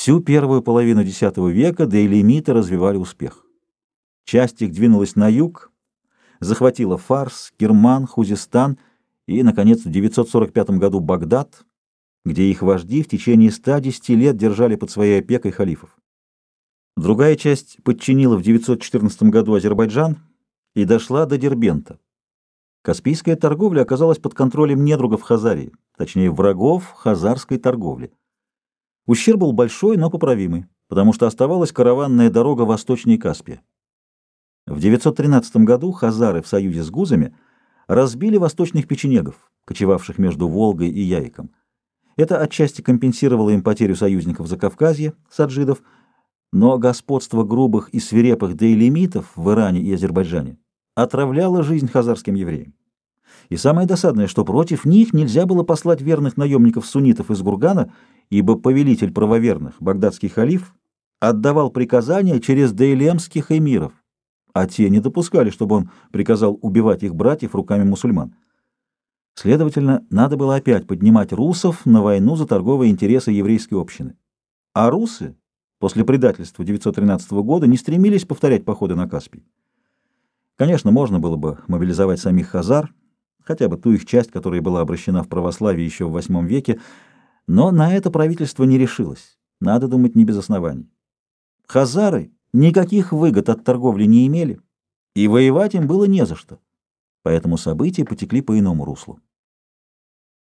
Всю первую половину X века дейлемиты развивали успех. Часть их двинулась на юг, захватила Фарс, Керман, Хузистан и, наконец, в 945 году Багдад, где их вожди в течение 110 лет держали под своей опекой халифов. Другая часть подчинила в 914 году Азербайджан и дошла до Дербента. Каспийская торговля оказалась под контролем недругов Хазарии, точнее врагов хазарской торговли. Ущерб был большой, но поправимый, потому что оставалась караванная дорога восточнее Каспия. В 913 году хазары в союзе с гузами разбили восточных печенегов, кочевавших между Волгой и Яиком. Это отчасти компенсировало им потерю союзников Закавказья, саджидов, но господство грубых и свирепых дейлемитов в Иране и Азербайджане отравляло жизнь хазарским евреям. И самое досадное, что против них нельзя было послать верных наемников-суннитов из Гургана, ибо повелитель правоверных, багдадский халиф, отдавал приказания через дейлемских эмиров, а те не допускали, чтобы он приказал убивать их братьев руками мусульман. Следовательно, надо было опять поднимать русов на войну за торговые интересы еврейской общины. А русы после предательства 913 года не стремились повторять походы на Каспий. Конечно, можно было бы мобилизовать самих хазар, хотя бы ту их часть, которая была обращена в православие еще в VIII веке, но на это правительство не решилось. Надо думать не без оснований. Хазары никаких выгод от торговли не имели, и воевать им было не за что. Поэтому события потекли по иному руслу.